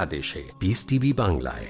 আদেশে। Piece TV বাংলায়।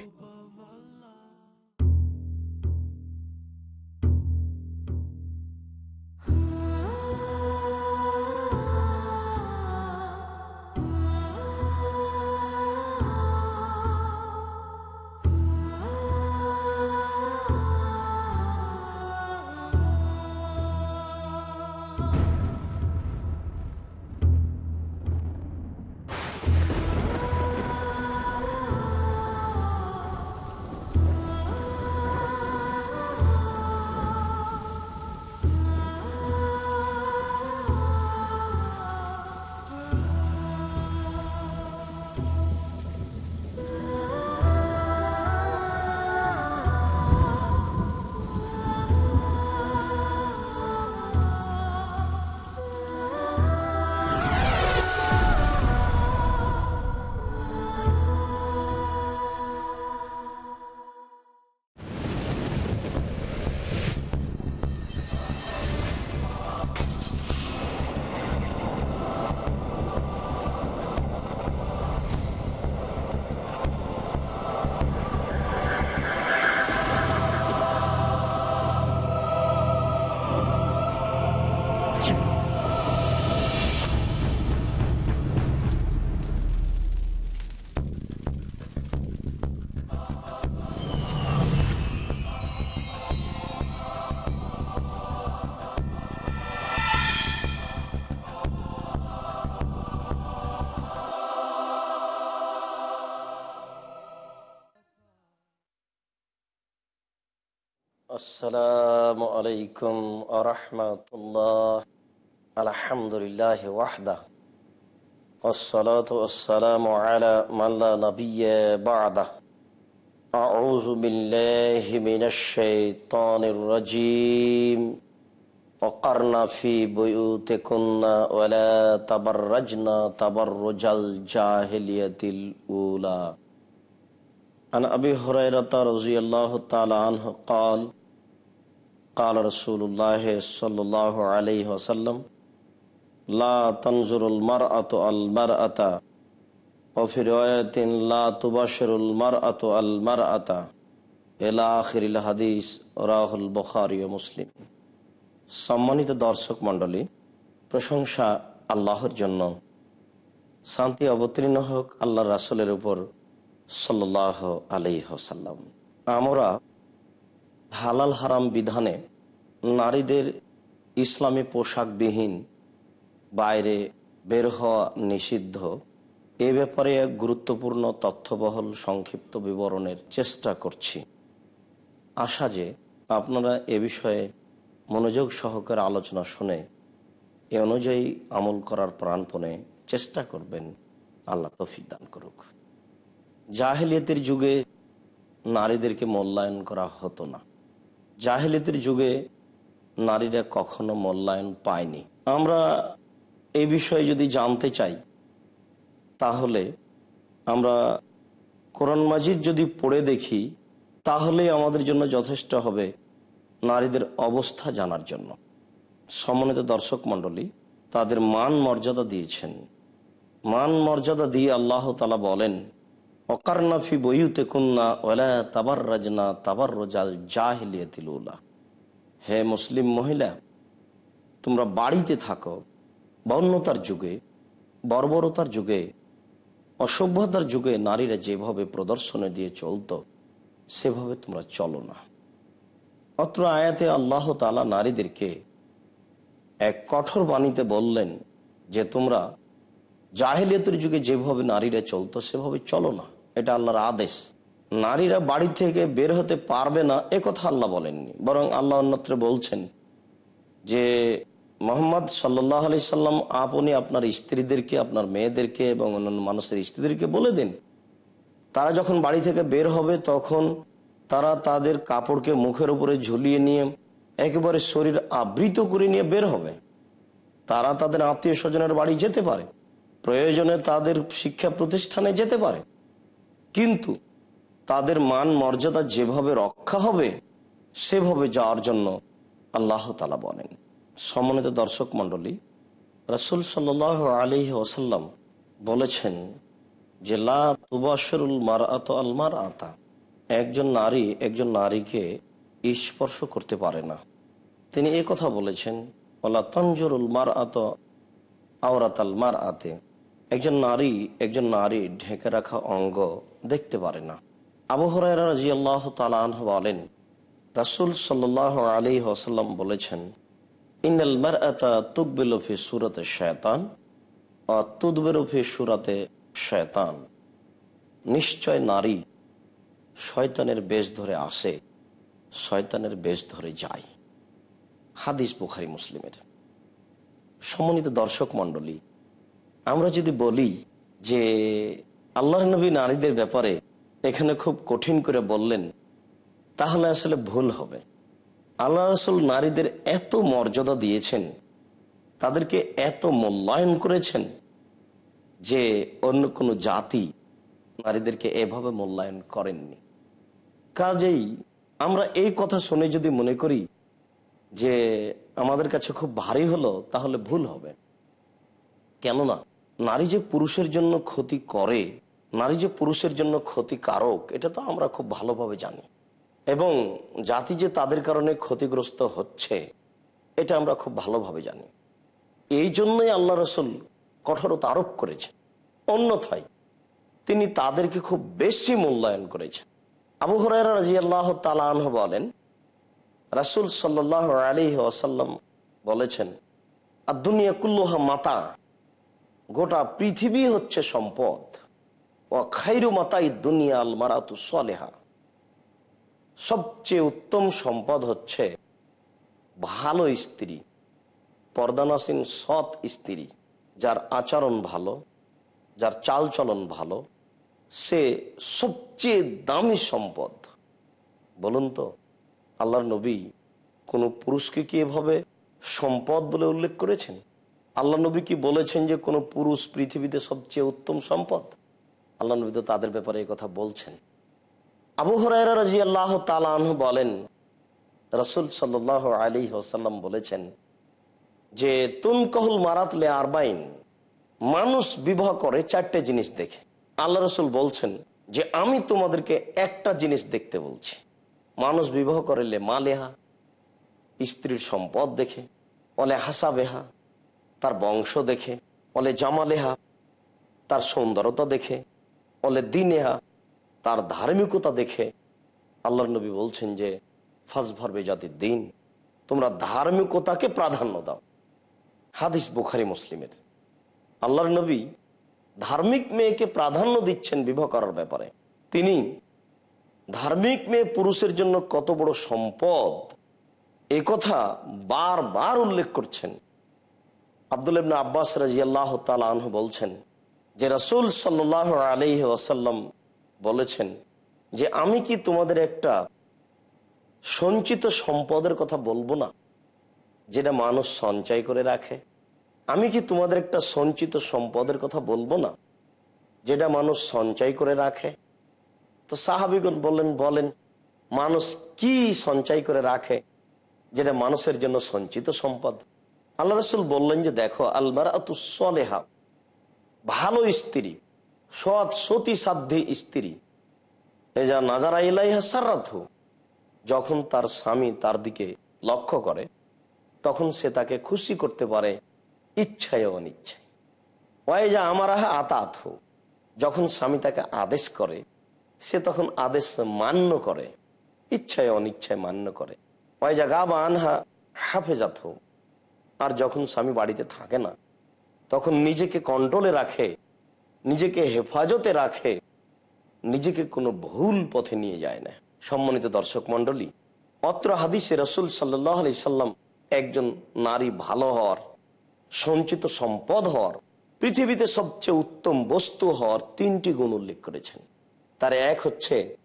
السلام عليكم ورحمة الله الحمد لله وحده والصلاة والسلام على من لا نبي بعده أعوذ بالله من الشيطان الرجيم وقرن في بيوتكن ولا تبرجن تبرج الجاهلية الأولى عن أبي هريرة رضي الله تعالى عنه قال قال رسول الله صلى الله عليه وسلم لا تنظر المرأة المرأة وفي رواية لا تبشر المرأة المرأة إلى آخر الحديث রাহ البخاري ومسلم সম্মানিত দর্শক মণ্ডলী প্রশংসা আল্লাহর জন্য শান্তি অবতীর্ণ হোক আল্লাহ রাসুলের উপর সাল্লাহ আলহ্লাম আমরা হালাল হারাম বিধানে নারীদের ইসলামী পোশাকবিহীন বাইরে বের হওয়া নিষিদ্ধ। এ ব্যাপারে এক গুরুত্বপূর্ণ তথ্যবহল সংক্ষিপ্ত বিবরণের চেষ্টা করছি। আশা যে আপনারা এ বিষয়ে মনোযোগ সহকারে আলোচনা শুনে এ অনুযায়ী আমল করার প্রাণপণে চেষ্টা করবেন। আল্লাহ তফিক দান করুক। জাহেলিয়াতের যুগে নারীদেরকে মূল্যায়ন করা হতো না। জাহেলিয়তের যুগে নারীরা কখনো মূল্যায়ন পায়নি। আমরা এই বিষয়ে যদি জানতে চাই, তাহলে আমরা কোরআন মাজিদ যদি পড়ে দেখি তাহলে আমাদের জন্য যথেষ্ট হবে নারীদের অবস্থা জানার জন্য। সমন্বিত দর্শক মণ্ডলী, তাদের মান মর্যাদা দিয়েছেন। মান মর্যাদা দিয়ে আল্লাহ তালা বলেন অকারনাফি বইউতে কন্যা ওলা তাবার রাজনা তাবার রোজাল জাহিলিয়াতিলুলা হে মুসলিম মহিলা, তোমরা বাড়িতে থাকো। বন্যতার যুগে, বর্বরতার যুগে, অসভ্যতার যুগে নারীরা যেভাবে প্রদর্শনে দিয়ে চলতো, সেভাবে তোমরা চলো না। অত্র আয়াতে আল্লাহ তালা নারীদেরকে এক কঠোর বাণীতে বললেন যে, তোমরা জাহেলিয়তের যুগে যেভাবে নারীরা চলতো, সেভাবে চলো না। এটা আল্লাহর আদেশ। নারীরা বাড়ি থেকে বের হতে পারবে না, এ কথা আল্লাহ বলেননি। বরং আল্লাহ অন্যত্র বলছেন যে, মোহাম্মদ সাল্লাহ আলি সাল্লাম আপনি আপনার স্ত্রীদেরকে, আপনার মেয়েদেরকে এবং অন্যান্য মানুষের স্ত্রীদেরকে বলে দিন। তারা যখন বাড়ি থেকে বের হবে, তখন তারা তাদের কাপড়কে মুখের উপরে ঝুলিয়ে নিয়ে, একেবারে শরীর আবৃত করে নিয়ে বের হবে। তারা তাদের আত্মীয় স্বজনের বাড়ি যেতে পারে। প্রয়োজনে তাদের শিক্ষা প্রতিষ্ঠানে যেতে পারে। কিন্তু তাদের মান মর্যাদা যেভাবে রক্ষা হবে, সেভাবে যাওয়ার জন্য আল্লাহ তালা বলেন। সম্মানিত দর্শক মন্ডলী রাসুল সাল আলী ওসাল্লাম বলেছেন যে, লা তুবাসরুল মার আত আল মার আতা একজন নারী একজন নারীকে স্পর্শ করতে পারে না। তিনি এই কথা বলেছেন ওলা তঞ্জরুল মার আত আওরাত আল মার আতে একজন নারী একজন নারী ঢেকে রাখা অঙ্গ দেখতে পারে না। আবু হরাইরা রাজি আল্লাহ তালাহ বলেন, রাসুল সাল্লাহ আলী আসাল্লাম বলেছেন ইনাল মার আতা তুকবিলফি সুরতে শয়তান ও তুদবেরফি সুরাতে শয়তান। নিশ্চয় নারী শয়তানের বেশ ধরে আসে, শয়তানের বেশ ধরে যায়। হাদিস বুখারি মুসলিমের। সমন্বিত দর্শক মণ্ডলী, আমরা যদি বলি যে আল্লাহ নবী নারীদের ব্যাপারে এখানে খুব কঠিন করে বললেন, তাহলে আসলে ভুল হবে। আল্লাহ রসুল নারীদের এত মর্যাদা দিয়েছেন, তাদেরকে এত মূল্যায়ন করেছেন যে অন্য কোনো জাতি নারীদেরকে এভাবে মূল্যায়ন করেননি। কাজেই আমরা এই কথা শুনে যদি মনে করি যে আমাদের কাছে খুব ভারী হলো, তাহলে ভুল হবে। কেননা, নারী যে পুরুষের জন্য ক্ষতি করে নারী যে পুরুষের জন্য ক্ষতিকারক, এটা তো আমরা খুব ভালোভাবে জানি। এবং জাতি যে তাদের কারণে ক্ষতিগ্রস্ত হচ্ছে, এটা আমরা খুব ভালোভাবে জানি। এই জন্যই আল্লাহ রসুল কঠোরতা আরোপ করেছেন। অন্যথায় তিনি তাদেরকে খুব বেশি মূল্যায়ন করেছেন। আবু হরাইরা রাজি আল্লাহ বলেন, রাসুল সাল্লাহ আলী ওয়াসাল্লাম বলেছেন আর দুনিয়া কুল্লুহা মাতা, গোটা পৃথিবী হচ্ছে সম্পদ। মাতাই দুনিয়া আল মারাতু সবচেয়ে উত্তম সম্পদ হচ্ছে ভালো স্ত্রী, পর্দানাসীন সৎ স্ত্রী, যার আচরণ ভালো, যার চালচলন ভালো, সে সবচেয়ে দামি সম্পদ। বলুন তো, আল্লাহর নবী কোনো পুরুষকে কি এভাবে সম্পদ বলে উল্লেখ করেছেন? আল্লাহ নবী কি বলেছেন যে কোনো পুরুষ পৃথিবীতে সবচেয়ে উত্তম সম্পদ? আল্লাহ নবী তো তাদের ব্যাপারে এই কথা বলছেন। আবু হরাইরা রাজি আল্লাহ তালাহ বলেন, রসুল সাল্লাহ আলী ওসাল্লাম বলেছেন যে তুন কহুল মারাতলে আরবাইন, মানুষ বিবাহ করে চারটে জিনিস দেখে। আল্লাহ রসুল বলছেন যে, আমি তোমাদেরকে একটা জিনিস দেখতে বলছি। মানুষ বিবাহ করলে মালেহা, স্ত্রীর সম্পদ দেখে অলে হাসা বেহা তার বংশ দেখে অলে জামালেহা, তার সৌন্দর্যতা দেখে অলে দিনেহা তার ধার্মিকতা দেখে আল্লাহ নবী বলছেন যে ফাঁস ভরবে জাতির দিন, তোমরা ধার্মিকতাকে প্রাধান্য দাও। হাদিস বুখারি মুসলিমের। আল্লাহর নবী ধার্মিক মেয়েকে প্রাধান্য দিচ্ছেন বিবাহ করার ব্যাপারে। তিনি ধার্মিক মেয়ে পুরুষের জন্য কত বড় সম্পদ? এ কথা বারবার উল্লেখ করছেন। আব্দুল ইবনা আব্বাস রাজিয়াল্লাহ তালহ বলছেন যে রসুল সাল্লাহ আলহি ওয়াসাল্লাম বলেছেন যে আমি কি তোমাদের একটা সঞ্চিত সম্পদের কথা বলব না, যেটা মানুষ সঞ্চয় করে রাখে? আমি কি তোমাদের একটা সঞ্চিত সম্পদের কথা বলব না, যেটা মানুষ সঞ্চয় করে রাখে? তো সাহাবিগণ বললেন, বলেন, মানুষ কি সঞ্চয় করে রাখে, যেটা মানুষের জন্য সঞ্চিত সম্পদ? আল্লাহ রসুল বললেন যে দেখো আলমার সলেহা ভালো স্ত্রী, সৎ সতী সাধ্যী স্ত্রী। এ যা নাজারা ইলাইহা সারাথু যখন তার স্বামী তার দিকে লক্ষ্য করে, তখন সে তাকে খুশি করতে পারে, ইচ্ছায় অনিচ্ছায়। ওই যা আমার আহা আতাত যখন স্বামী তাকে আদেশ করে, সে তখন আদেশ মান্য করে, ইচ্ছায় অনিচ্ছায় মান্য করে। ওই যা গা বা আনহা হাফেজাত আর যখন স্বামী বাড়িতে থাকে না তখন নিজেকে কন্ট্রোলে রাখে, নিজেকে হেফাজতে রাখে, নিজেকে কোনো ভুল পথে নিয়ে যায় না। সম্মানিত দর্শক মন্ডলী অত্র হাদিসে রসুল সাল্লাহ আলি সাল্লাম একজন নারী ভালো হওয়ার, সঞ্চিত সম্পদ হওয়ার, পৃথিবীতে সবচেয়ে উত্তম বস্তু হওয়ার তিনটি গুণ উল্লেখ করেছেন। তার এক হচ্ছে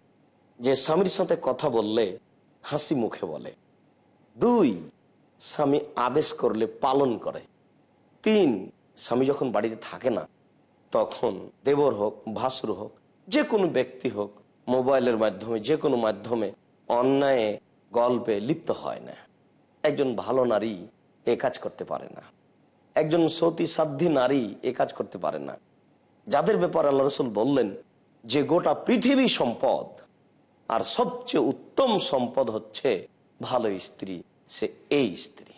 যে স্বামীর সাথে কথা বললে হাসি মুখে বলে। দুই, স্বামী আদেশ করলে পালন করে। তিন স্বামী যখন বাড়িতে থাকে না, তখন দেবর হোক ভাসুর হোক, যে কোনো ব্যক্তি হোক, মোবাইলের মাধ্যমে, যে কোনো মাধ্যমে অন্যায়ে গল্পে লিপ্ত হয় না। একজন ভালো নারী এ কাজ করতে পারে না। একজন সতী সাধ্যী নারী এ কাজ করতে পারে না। যাদের ব্যাপারে আল্লাহ রসুল বললেন যে গোটা পৃথিবী সম্পদ, আর সবচেয়ে উত্তম সম্পদ হচ্ছে ভালো স্ত্রী, সে এই স্ত্রী।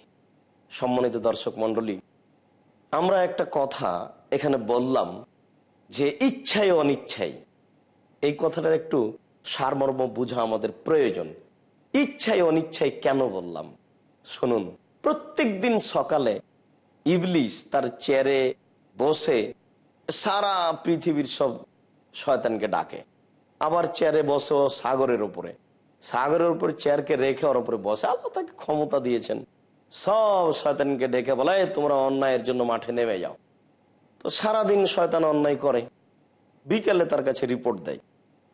সম্মানিত দর্শক মণ্ডলী আমরা একটা কথা এখানে বললাম যে ইচ্ছাই অনিচ্ছাই। এই কথাটার একটু সারমর্ম বোঝা আমাদের প্রয়োজন। ইচ্ছাই অনিচ্ছাই কেন বললাম? শুনুন, প্রত্যেক দিন সকালে ইবলিশ তার চেয়ারে বসে সারা পৃথিবীর সব শয়তানকে ডাকে। আবার চেয়ারে বসে সাগরের উপরে। সাগরের উপরে চেয়ারকে রেখে ওর উপরে বসে। আল্লাহ তাকে ক্ষমতা দিয়েছেন। সব শয়তানকে ডেকে বলে তোমরা অন্যায়ের জন্য মাঠে নেমে যাও। তো সারাদিন শয়তান অন্যায় করে। বিকেলে তার কাছে রিপোর্ট দেয়।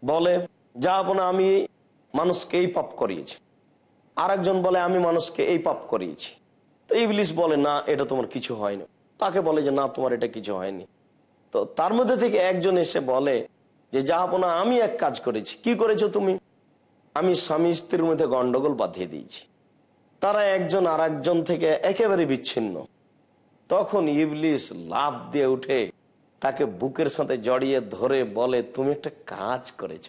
বলে, যা আপনা আমি মানুষকে এই পাপ করিয়েছি। আরেকজন বলে, আমি মানুষকে এই পাপ করিয়েছি। তো ইবলিস বলে, না, এটা তোমার কিছু হয়নি। তাকে বলে যে, না, তোমার এটা কিছু হয়নি। তো তার মধ্যে থেকে একজন এসে বলে যে, যা আপনা আমি এক কাজ করেছি। কি করেছ তুমি? আমি স্বামী স্ত্রীর মধ্যে গন্ডগোল বাঁধিয়ে দিয়েছি। তারা একজন আর একজন থেকে একেবারে বিচ্ছিন্ন। তখন ইবলিস লাভ দিয়ে উঠে তাকে বুকের সাথে জড়িয়ে ধরে বলে, তুমি একটা কাজ করেছ।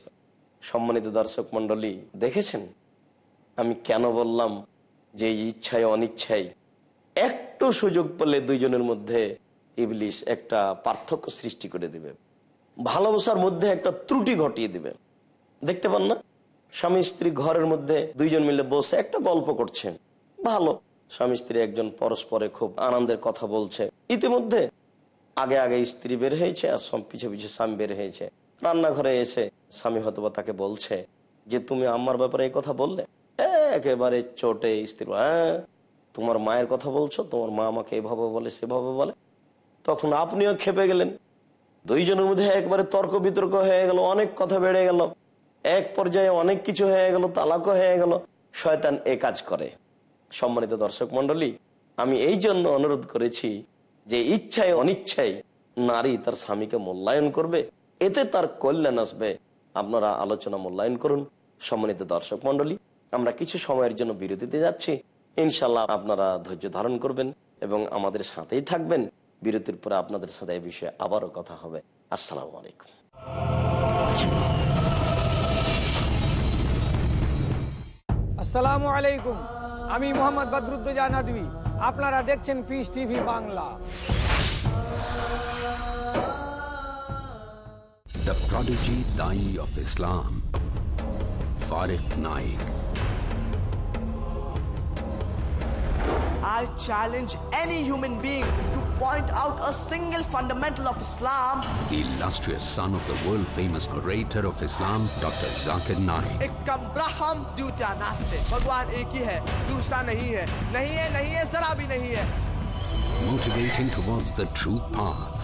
সম্মানিত দর্শক মন্ডলী দেখেছেন? আমি কেন বললাম যে ইচ্ছায় অনিচ্ছায়? একটু সুযোগ পেলে দুইজনের মধ্যে ইবলিশ একটা পার্থক্য সৃষ্টি করে দিবে। ভালোবাসার মধ্যে একটা ত্রুটি ঘটিয়ে দিবে। দেখতে পান না? স্বামী স্ত্রী ঘরের মধ্যে দুইজন মিলে বসে একটা গল্প করছেন। ভালো। স্বামী স্ত্রী একজন পরস্পরে খুব আনন্দের কথা বলছে। ইতিমধ্যে আগে আগে স্ত্রী বের হয়েছে আর সব পিছে পিছে স্বামী বের হয়েছে। রান্নাঘরে এসে স্বামী হয়তো বা তাকে বলছে যে, তুমি আমার ব্যাপারে এই কথা বললে? একেবারে চোটে স্ত্রী হ্যাঁ। তোমার মায়ের কথা বলছো, তোমার মা আমাকে এভাবে বলে, সেভাবে বলে। তখন আপনিও খেপে গেলেন। দুইজনের মধ্যে একবারে তর্ক বিতর্ক হয়ে গেল, অনেক কথা বেড়ে গেল। এক পর্যায়ে অনেক কিছু হয়ে গেল, তালাকও হয়ে গেল, শয়তান এ কাজ করে। সম্মানিত দর্শক মন্ডলী আমি এই জন্য অনুরোধ করেছি যে ইচ্ছায় অনিচ্ছায় নারী তার স্বামীকে মূল্যায়ন করবে, এতে তার কল্যাণ আসবে। আপনারা আলোচনা মূল্যায়ন করুন। সম্মানিত দর্শক মন্ডলী আমরা কিছু সময়ের জন্য বিরতিতে যাচ্ছি। ইনশাল্লাহ আপনারা ধৈর্য ধারণ করবেন এবং আমাদের সাথেই থাকবেন। বিরতির পরে আপনাদের সাথে এই বিষয়ে আবারও কথা হবে। আসসালামু আলাইকুম। আসসালামু আলাইকুম আমি মোহাম্মদ বদরুদ্দোজা নদী আপনারা দেখছেন Peace TV Bangla The prodigy Dai of Islam. Farid Naik. I challenge any human being to point out a single fundamental of Islam. The illustrious son of the world-famous orator of Islam, Dr. Zakir Naik. Ekam braham dutya naste. Bhagwan ek hai, dursa nahi hai. Nahi hai, nahi hai, zara bhi nahi hai. Motivating towards the true path.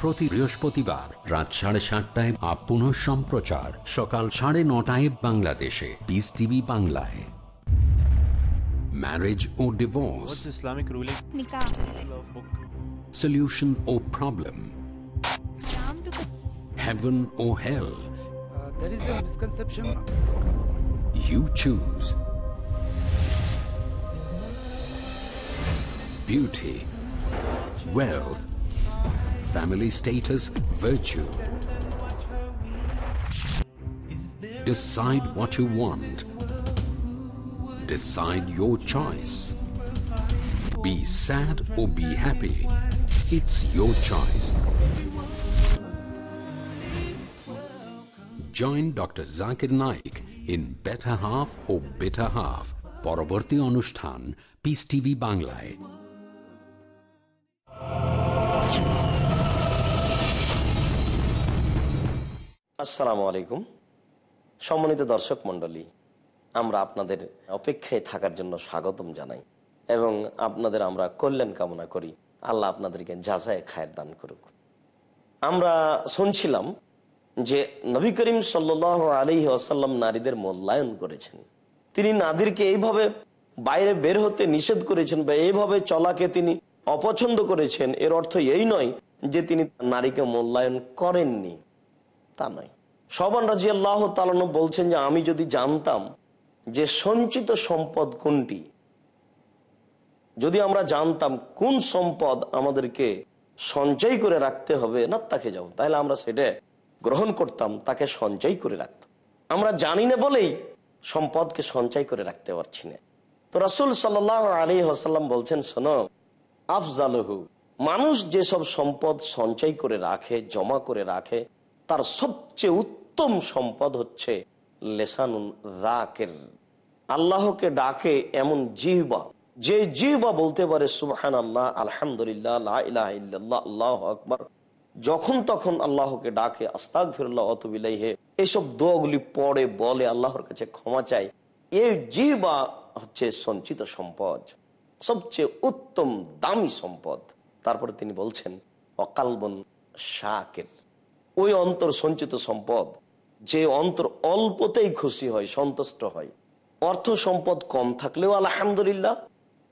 প্রতি বৃহস্পতিবার রাত সাড়ে সাতটায় up সম্প্রচার সকাল সাড়ে নটায় বাংলাদেশে বিস টিভি বাংলায় marriage O divorce solution or problem, Islam to heaven hell. there is a misconception You choose. Beauty, wealth, family status, virtue. Decide what you want. Decide your choice. Be sad or be happy. It's your choice. Join Dr. Zakir Naik in Better Half or Bitter Half. পরবর্তী অনুষ্ঠান piece TV বাংলায় আসসালামু আলাইকুম। সম্মানিত দর্শক মণ্ডলী, আমরা আপনাদের অপেক্ষায় থাকার জন্য স্বাগতম জানাই এবং আপনাদের আমরা কল্যাণ কামনা করি। আল্লাহ আপনাদেরকে যাচাই খায়ের দান করুক। আমরা শুনছিলাম যে নবী করিম সাল্ল আলী আসাল্লাম নারীদের মূল্যায়ন করেছেন। তিনি নাদিরকে এইভাবে বাইরে বের হতে নিষেধ করেছেন বা এইভাবে চলাকে তিনি অপছন্দ করেছেন। এর অর্থ এই নয় যে তিনি নারীকে মূল্যায়ন করেননি। তা নয়। সবান রাজি আল্লাহ তালন বলছেন যে, আমি যদি জানতাম যে সঞ্চিত সম্পদ কোনটি, যদি আমরা জানতাম কোন সম্পদ আমাদেরকে সঞ্চয় করে রাখতে হবে, না তাকে যাব, তাহলে আমরা সেটা গ্রহণ করতাম, তাকে সঞ্চয় করে রাখতাম। আমরা জানি না বলেই সম্পদকে সঞ্চয় করে রাখতে পারছি না। তো রাসুল সাল্লাহ আলী হাসাল্লাম বলছেন, শোনো, আফজালহু, মানুষ যেসব সম্পদ সঞ্চয় করে রাখে, জমা করে রাখে তার সবচেয়ে উত্তম সম্পদ হচ্ছে লেসানুন রাকের। আল্লাহকে ডাকে এমন জিহবা। যে জিহবা বলতে পারে সুবাহান আল্লাহ আলহামদুলিল্লাহ আল্লাহ আকবার। যখন তখন আল্লাহকে ডাকে আস্তাক ফিরল্লাহ অতবিলাইহে এসব দোয়াগুলি পড়ে, বলে, আল্লাহর কাছে ক্ষমা চাই এই জিহবা হচ্ছে সঞ্চিত সম্পদ, সবচেয়ে উত্তম দামি সম্পদ। তারপরে তিনি বলছেন অকালবন শাকের। ওই অন্তর সঞ্চিত সম্পদ, যে অন্তর অল্পতেই খুশি হয়, সন্তুষ্ট হয়। অর্থ সম্পদ কম থাকলেও আলহামদুলিল্লাহ,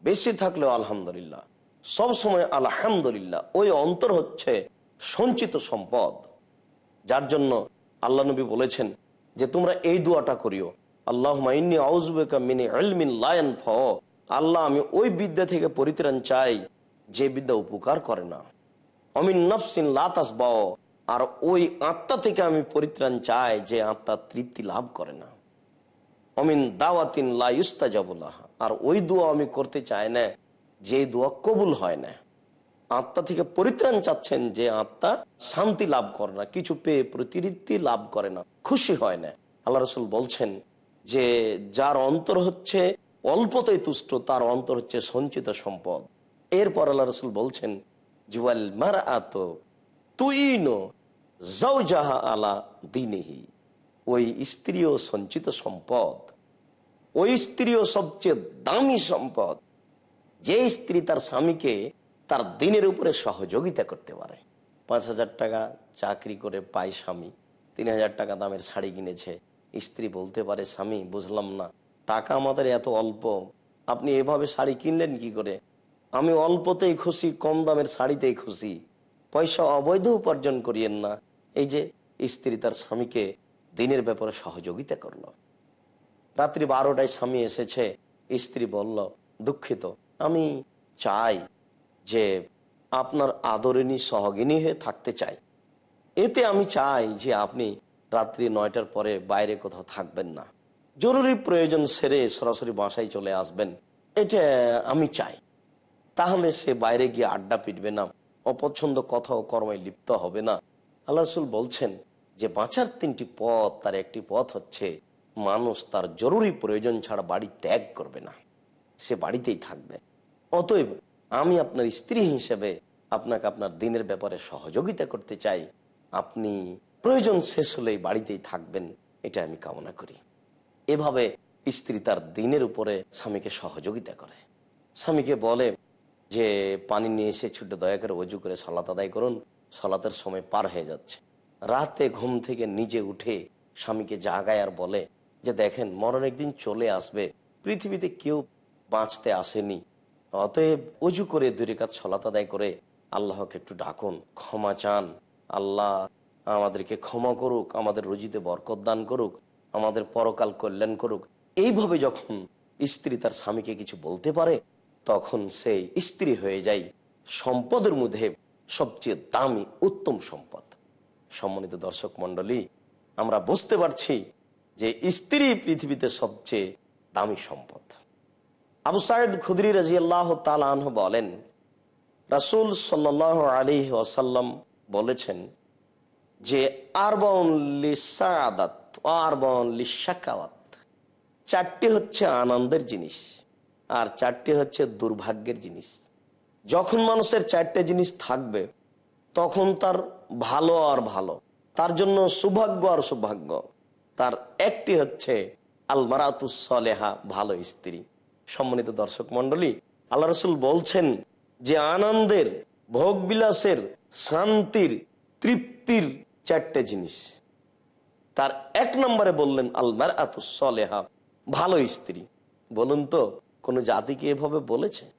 বেশি থাকলেও আলহামদুলিল্লাহ। সব সময় আলহামদুলিল্লাহ, ওই অন্তর হচ্ছে সঞ্চিত সম্পদ। যার জন্য আল্লাহ নবী বলেছেন যে, তোমরা এই দোয়াটা করিও। আল্লাহ মিনি লায়ন ফ আল্লাহ, আমি ওই বিদ্যা থেকে পরিত্রাণ চাই, যে বিদ্যা উপকার করে না। অমিন নফসিন লাতাস বাও আর ওই আত্মা থেকে আমি পরিত্রাণ চাই যে আত্মা তৃপ্তি লাভ করে না। অমিন দাওয়াতিন লাইস্তা যাবুল্লাহ আর ওই দোয়া আমি করতে চাই না যে দোয়া কবুল হয় না। আত্মা থেকে পরিত্রাণ চাচ্ছেন যে আত্মা শান্তি লাভ করে না, কিছু পেয়ে প্রতিরিক্তি লাভ করে না, খুশি হয় না। আল্লাহ রসুল বলছেন যে যার অন্তর হচ্ছে অল্পতেই তুষ্ট, তার অন্তর হচ্ছে সঞ্চিত সম্পদ। এরপর আল্লাহ রসুল বলছেন, জুয়াল মারা আত তুই জাহা আলা দিনেহি। ওই স্ত্রীও সঞ্চিত সম্পদ। ওই স্ত্রীও সবচেয়ে দামি সম্পদ। যে স্ত্রী তার স্বামীকে তার দিনের উপরে সহযোগিতা করতে পারে। পাঁচ হাজার টাকা চাকরি করে পায় স্বামী, তিন হাজার টাকা দামের শাড়ি কিনেছে। স্ত্রী বলতে পারে, স্বামী, বুঝলাম না, টাকা আমাদের এত অল্প, আপনি এভাবে শাড়ি কিনলেন কি করে? আমি অল্পতেই খুশি, কম দামের শাড়িতেই খুশি। পয়সা অবৈধ উপার্জন করিয়েন না এই যে স্ত্রী তার স্বামীকে দিনের ব্যাপারে সহযোগিতা করল। রাত্রি বারোটায় স্বামী এসেছে। স্ত্রী বলল, দুঃখিত, আমি চাই যে আপনার আদরিনী সহগিনী হয়ে থাকতে চাই। এতে আমি চাই যে আপনি রাত্রি নয়টার পরে বাইরে কোথাও থাকবেন না। জরুরি প্রয়োজন সেরে সরাসরি বাসায় চলে আসবেন। এটা আমি চাই। তাহলে সে বাইরে গিয়ে আড্ডা পিটবে না। অপছন্দ কথা ও কর্মে লিপ্ত হবে না। আল্লাহ রসুল বলছেন যে বাঁচার তিনটি পথ, তার একটি পথ হচ্ছে মানুষ তার জরুরি প্রয়োজন ছাড়া বাড়ি ত্যাগ করবে না। সে বাড়িতেই থাকবে। অতএব আমি আপনার স্ত্রী হিসেবে আপনাকে আপনার দিনের ব্যাপারে সহযোগিতা করতে চাই। আপনি প্রয়োজন শেষ হলেই বাড়িতেই থাকবেন, এটা আমি কামনা করি। এভাবে স্ত্রী তার দিনের উপরে স্বামীকে সহযোগিতা করে। স্বামীকে বলে যে, পানি নিয়ে এসে ছুটে দয়া করে অজু করে সলাত আদায় করুন। সলাতের সময় পার হয়ে যাচ্ছে। রাতে ঘুম থেকে নিজে উঠে স্বামীকে জাগায় আর বলে যে, দেখেন, মরণ একদিন চলে আসবে। পৃথিবীতে কেউ বাঁচতে আসেনি। অতএব অজু করে দুই কাজ সলাত আদায় করে আল্লাহকে একটু ডাকুন। ক্ষমা চান। আল্লাহ আমাদেরকে ক্ষমা করুক, আমাদের রুজিতে বরকত দান করুক, আমাদের পরকাল কল্যাণ করুক। এইভাবে যখন স্ত্রী তার স্বামীকে কিছু বলতে পারে, তখন সেই স্ত্রী হয়ে যায়। সম্পদের মধ্যে সবচেয়ে দামি, উত্তম সম্পদ। সম্মানিত দর্শক মন্ডলী আমরা বুঝতে পারছি যে স্ত্রী পৃথিবীতে সবচেয়ে দামি সম্পদ। আবু সাইদ খুদরি রাজি আল্লাহ তালাহ বলেন, রাসুল সাল্লাহ আলী ওসাল্লাম বলেছেন যে আরবন লিসাদাত আরবন লিসাকাওয়াত চারটি হচ্ছে আনন্দের জিনিস আর চারটি হচ্ছে দুর্ভাগ্যের জিনিস। যখন মানুষের চারটে জিনিস থাকবে, তখন তার ভালো আর ভালো। তার জন্য সৌভাগ্য আর সৌভাগ্য। তার একটি হচ্ছে আলমারাতুসলেহা ভালো স্ত্রী। সম্মানিত দর্শক মন্ডলী আল্লাহ রসুল বলছেন যে আনন্দের ভোগ বিলাসের শান্তির, তৃপ্তির চারটে জিনিস। তার এক নম্বরে বললেন আলমার এত সলেহা, ভালো স্ত্রী। বলুন তো, কোনো জাতিকে এভাবে বলেছে?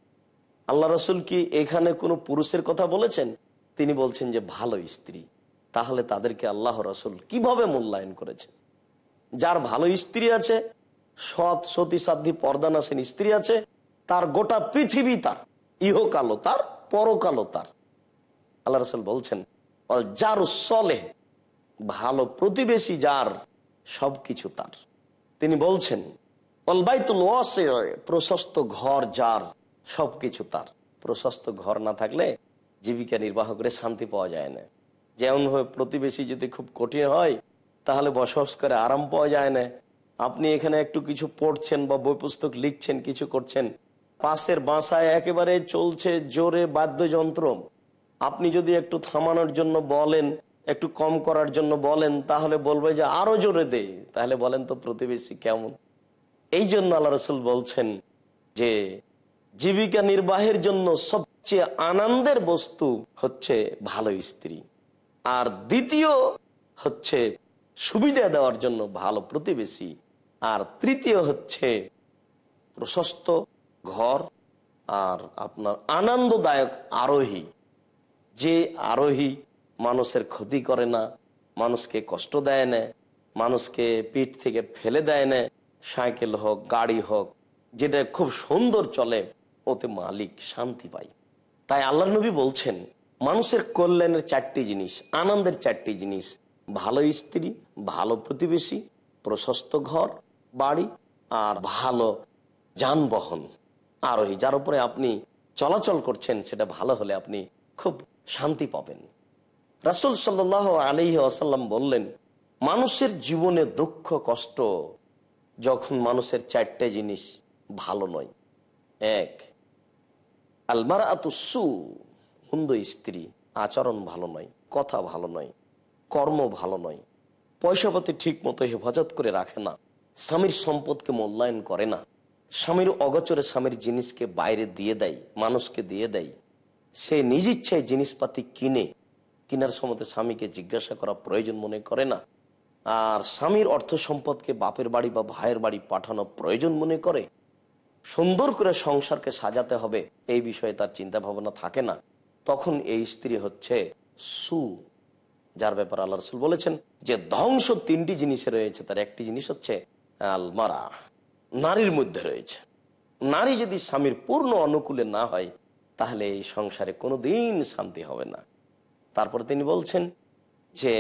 আল্লাহ রসুল কি এখানে কোনো পুরুষের কথা বলেছেন? তিনি বলছেন যে, ভালো স্ত্রী। তাহলে তাদেরকে আল্লাহ রসুল কীভাবে মূল্যায়ন করেছেন? যার ভালো স্ত্রী আছে, সৎ সতী সাধ্যী পর্দানাসীন স্ত্রী আছে, তার গোটা পৃথিবী তার ইহকালো তার পরকালো তার। আল্লাহ রসুল বলছেন "অল যার সলে ভালো প্রতিবেশী যার, সবকিছু তার। তিনি বলছেন অলবাইতুল প্রশস্ত ঘর যার সবকিছু তার। প্রশস্ত ঘর না থাকলে জীবিকা নির্বাহ করে শান্তি পাওয়া যায় না। যেমনভাবে প্রতিবেশী যদি খুব কঠিন হয়, তাহলে বসবাস করে আরাম পাওয়া যায় না। আপনি এখানে একটু কিছু পড়ছেন বা বই পুস্তক লিখছেন, কিছু করছেন, পাশের বাসায় একেবারে চলছে জোরে বাদ্যযন্ত্র। আপনি যদি একটু থামানোর জন্য বলেন, একটু কম করার জন্য বলেন, তাহলে বলবে যে আরও জোরে দে। তাহলে বলেন তো প্রতিবেশী কেমন? এই জন্য আল্লাহ রসুল বলছেন যে জীবিকা নির্বাহের জন্য সবচেয়ে আনন্দের বস্তু হচ্ছে ভালো স্ত্রী। আর দ্বিতীয় হচ্ছে সুবিধা দেওয়ার জন্য ভালো প্রতিবেশী। আর তৃতীয় হচ্ছে প্রশস্ত ঘর আর আপনার আনন্দদায়ক আরোহী। যে আরোহী মানুষের ক্ষতি করে না, মানুষকে কষ্ট দেয় না, মানুষকে পিঠ থেকে ফেলে দেয় না, সাইকেল হোক, গাড়ি হোক, যেটা খুব সুন্দর চলে ওতে মালিক শান্তি পাই তাই আল্লাহ নবী বলছেন, মানুষের কল্যাণের চারটি জিনিস, আনন্দের চারটি জিনিস, ভালো স্ত্রী, ভালো প্রতিবেশী, প্রশস্ত ঘর, বাড়ি আর ভালো যানবাহন। আরোহী যার উপরে আপনি চলাচল করছেন, সেটা ভালো হলে আপনি খুব শান্তি পাবেন। রাসুল সাল আলহি আসাল্লাম বললেন, মানুষের জীবনে দুঃখ, কষ্ট যখন মানুষের চারটে জিনিস ভালো নয়, এক আলমারা সু, হুন্দ স্ত্রী, আচরণ ভালো নয়, কথা ভালো নয়, কর্ম ভালো নয়, পয়সাপাতি ঠিক মতো হেফাজত করে রাখে না, স্বামীর সম্পদকে মূল্যায়ন করে না, স্বামীর অগচরে স্বামীর জিনিসকে বাইরে দিয়ে দেয়, মানুষকে দিয়ে দেয়, সে নিজ ইচ্ছায় জিনিসপাতি কিনে, কিনার সময় স্বামীকে জিজ্ঞাসা করা প্রয়োজন মনে করে না, আর স্বামীর অর্থ সম্পদকে বাপের বাড়ি বা ভাইয়ের বাড়ি পাঠানো প্রয়োজন মনে করে সুন্দর করে সংসারকে সাজাতে হবে, এই বিষয়ে তার চিন্তা ভাবনা থাকে না। তখন এই স্ত্রী হচ্ছে সু, যার ব্যাপারে আল্লাহ রসুল বলেছেন যে ধ্বংস তিনটি জিনিসে রয়েছে, তার একটি জিনিস হচ্ছে আলমারা, নারীর মধ্যে রয়েছে। নারী যদি স্বামীর পূর্ণ অনুকূলে না হয়, তাহলে এই সংসারে কোনোদিন শান্তি হবে না। তারপরে তিনি বলছেন যে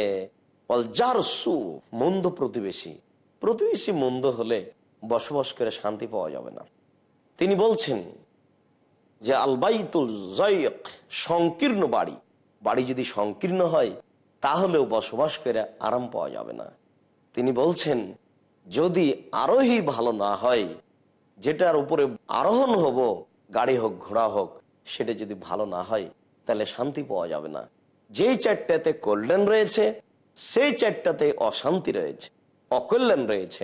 যার সু মন্দ প্রতিবেশী। প্রতিবেশী মন্দ হলে বসবাস করে শান্তি পাওয়া যাবে না। তিনি বলছেন যে আলবাইতুল জয়ক সংকীর্ণ বাড়ি। বাড়ি যদি সংকীর্ণ হয়, তাহলেও বসবাস করে আরাম পাওয়া যাবে না। তিনি বলছেন, যদি আরোহী ভালো না হয়, যেটার উপরে আরোহণ হব, গাড়ি হোক, ঘোড়া হোক, সেটা যদি ভালো না হয়, তাহলে শান্তি পাওয়া যাবে না। যেই চারটাতে কল্যাণ রয়েছে, সেই চারটাতে অশান্তি রয়েছে, অকল্যাণ রয়েছে।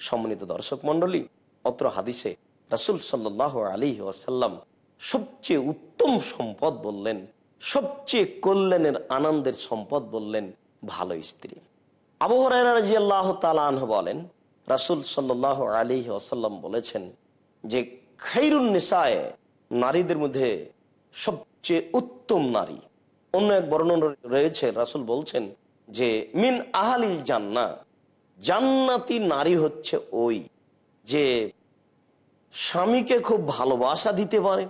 সম্মানিত দর্শক মন্ডলী অত্র হাদিসে রাসুল সাল্লাহ আলী ওয়াসাল্লাম সবচেয়ে উত্তম সম্পদ বললেন, সবচেয়ে কল্যাণের আনন্দের সম্পদ বললেন ভালো স্ত্রী। আবহরাজি আল্লাহ বলেন, রাসুল সাল্লাহ আলী ওয়াসাল্লাম বলেছেন যে খৈরুন নিসায় নারীদের মধ্যে সবচেয়ে উত্তম নারী। অন্য এক বর্ণন রয়েছে, রাসুল বলছেন যে মিন আহালিল জান্না জান্নাতি নারী হচ্ছে ওই যে স্বামীকে খুব ভালোবাসা দিতে পারে,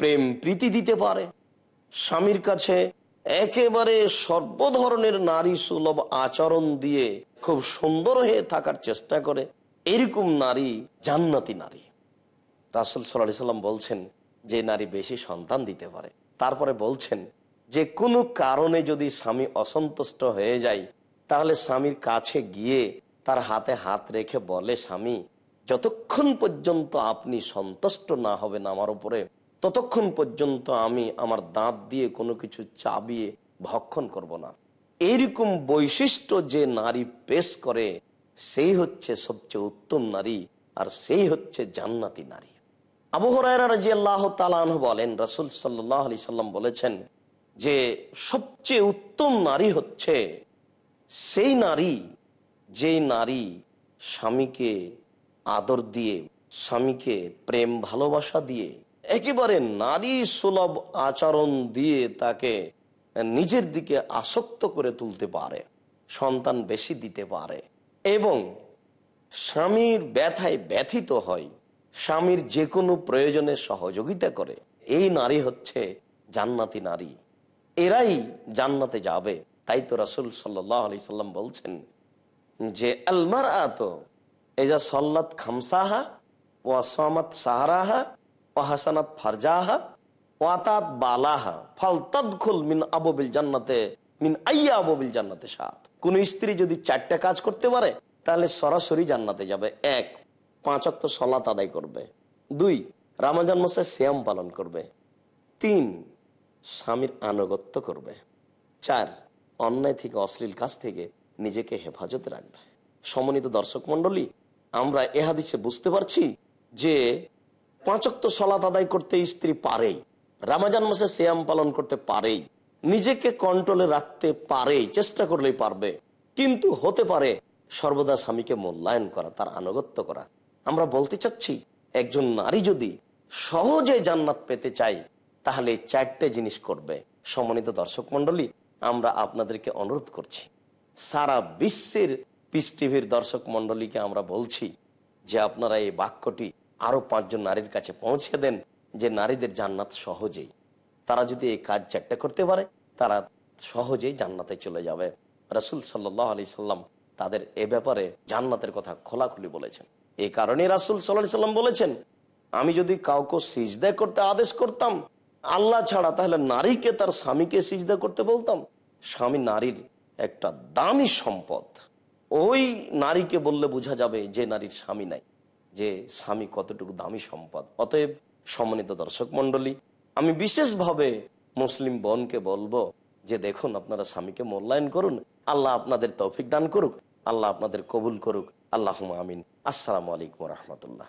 প্রেম প্রীতি দিতে পারে। স্বামীর কাছে একেবারে সর্বধরনের নারী সুলভ আচরণ দিয়ে খুব সুন্দর হয়ে থাকার চেষ্টা করে এরকম নারী, জান্নাতি নারী। রাসুল সাল্লাহ সাল্লাম বলছেন যে নারী বেশি সন্তান দিতে পারে। তারপরে বলছেন যে কোনো কারণে যদি স্বামী অসন্তুষ্ট হয়ে যায়, তাহলে স্বামীর কাছে গিয়ে তার হাতে হাত রেখে বলে, স্বামী যতক্ষণ পর্যন্ত আপনি সন্তুষ্ট না হবেন আমার উপরে, ততক্ষণ পর্যন্ত আমি আমার দাঁত দিয়ে কোনো কিছু চাবিয়ে ভক্ষণ করব না। এইরকম বৈশিষ্ট্য যে নারী পেশ করে, সেই হচ্ছে সবচেয়ে উত্তম নারী আর সেই হচ্ছে জান্নাতি নারী। আবু হরাই রাজি আল্লাহ তালাহ বলেন, রসুল সাল্লাহ আলি সাল্লাম বলেছেন যে সবচেয়ে উত্তম নারী হচ্ছে সেই নারী যেই নারী স্বামীকে আদর দিয়ে, স্বামীকে প্রেম ভালোবাসা দিয়ে, একেবারে নারী সুলভ আচরণ দিয়ে তাকে নিজের দিকে আসক্ত করে তুলতে পারে, সন্তান বেশি দিতে পারে এবং স্বামীর ব্যথায় ব্যথিত হয়, স্বামীর যে কোনো প্রয়োজনে সহযোগিতা করে। এই নারী হচ্ছে জান্নাতি নারী। এরাই জান্নাতে যাবে। তাই তো রাসুল সাল্লাহ আলি সাল্লাম বলছেন যে আলমার আত এজা সল্লাত খামসাহা ও আসামাত সাহারাহা ও হাসানাত ফারজাহা ওয়াতাত বালাহা। ফাল তদখুল মিন আববিল জান্নাতে, মিন আইয়া আববিল জান্নাতে সাত কোন স্ত্রী যদি চারটা কাজ করতে পারে, তাহলে সরাসরি জান্নাতে যাবে। এক, পাঁচ অক্ত সলাত আদায় করবে। দুই, রামাজান মাসে শ্যাম পালন করবে। তিন, স্বামীর আনুগত্য করবে। চার, অন্যায় থেকে, অশ্লীল কাজ থেকে নিজেকে হেফাজতে রাখবে। সমন্বিত দর্শক মন্ডলী আমরা এহাদিসে বুঝতে পারছি যে পাঁচক্ত সলাত আদায় করতে স্ত্রী পারেই। রামাজান মাসে শ্যাম পালন করতে পারেই। নিজেকে কন্ট্রোলে রাখতে পারেই, চেষ্টা করলেই পারবে। কিন্তু হতে পারে সর্বদা স্বামীকে মূল্যায়ন করা, তার আনুগত্য করা। আমরা বলতে চাচ্ছি, একজন নারী যদি সহজে জান্নাত পেতে চাই তাহলে চারটে জিনিস করবে। সম্মানিত দর্শক মন্ডলী আমরা আপনাদেরকে অনুরোধ করছি। সারা বিশ্বের পিস টিভির দর্শক মন্ডলীকে আমরা বলছি যে আপনারা এই বাক্যটি আরও পাঁচজন নারীর কাছে পৌঁছে দেন যে নারীদের জান্নাত সহজেই। তারা যদি এই কাজ চারটে করতে পারে, তারা সহজেই জান্নাতে চলে যাবে। রাসুল সাল্লাহ আলি সাল্লাম তাদের এ ব্যাপারে জান্নাতের কথা খোলাখুলি বলেছেন। এই কারণে রাসুল সাল্লাহ সাল্লাম বলেছেন, আমি যদি কাউকে সিজদা করতে আদেশ করতাম, আল্লাহ ছাড়া তাহলে নারীকে তার স্বামীকে সিজদা করতে বলতাম। স্বামী নারীর একটা দামি সম্পদ। ওই নারীকে বললে বোঝা যাবে যে নারীর স্বামী নাই, যে স্বামী কতটুকু দামি সম্পদ। অতএব সম্মানিত দর্শক মন্ডলী আমি বিশেষভাবে মুসলিম বোনকে বলব যে দেখুন, আপনারা স্বামীকে মূল্যায়ন করুন, আল্লাহ আপনাদের তৌফিক দান করুক, আল্লাহ আপনাদের কবুল করুক আল্লাহ আমিন। আসসালামু আলাইকুম রহমতুল্লাহ।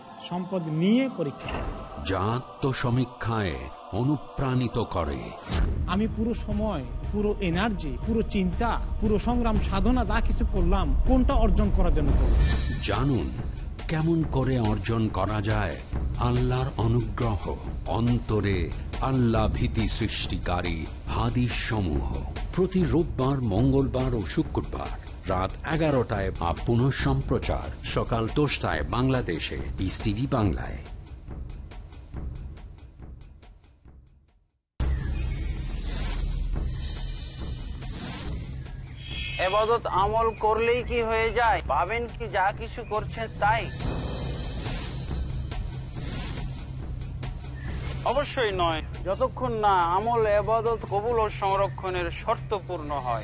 সম্পদ নিয়ে পরীক্ষা করেন যা আত্মসমীক্ষায় অনুপ্রাণিত করে। আমি পুরো সময় পুরো এনার্জি পুরো চিন্তা পুরো সংগ্রাম সাধনা যা কিছু করলাম কোনটা অর্জন করার জন্য জানুন কেমন করে অর্জন করা যায় আল্লাহর অনুগ্রহ অন্তরে আল্লাহ ভীতি সৃষ্টিকারী হাদিস সমূহ প্রতি রোববার মঙ্গলবার ও শুক্রবার রাত এগারোটায় বা পুনঃ সম্প্রচার সকাল দশটায় বাংলাদেশে পিস টিভি বাংলায়। এবাদত আমল করলেই কি হয়ে যায়? ভাবেন কি যা কিছু করছেন তাই? অবশ্যই নয়। যতক্ষণ না আমল, এবাদত, কবুল ও সংরক্ষণের শর্ত পূর্ণ হয়।